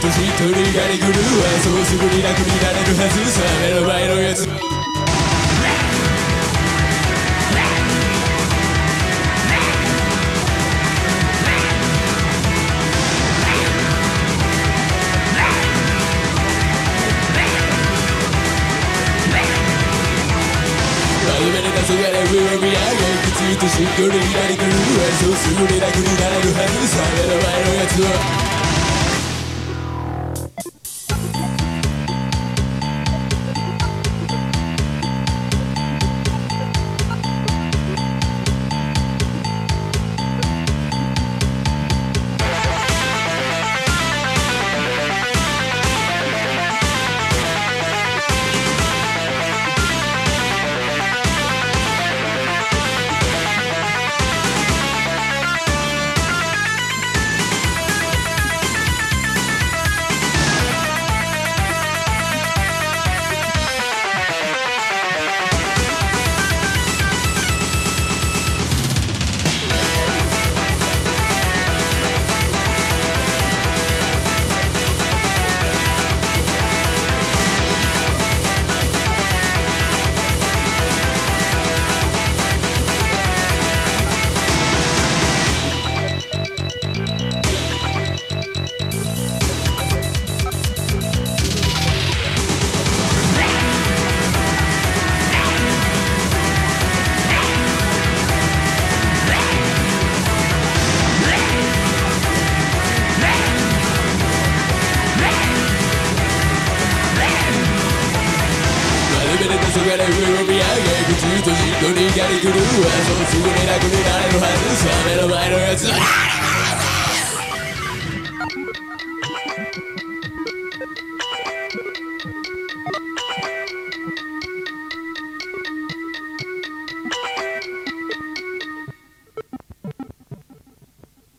としっとりがりぐるわそうすぐに楽になれるはずさ目の前のやつ。真面目に黄昏上を見上げ口としっとりがりぐるわそうすぐに楽になれるはずさ目の前のやつは。真面目に黄昏上を見上げ口とじっとりがり。ぐるわそうすぐに楽になれるはず。さ目の前のやつ。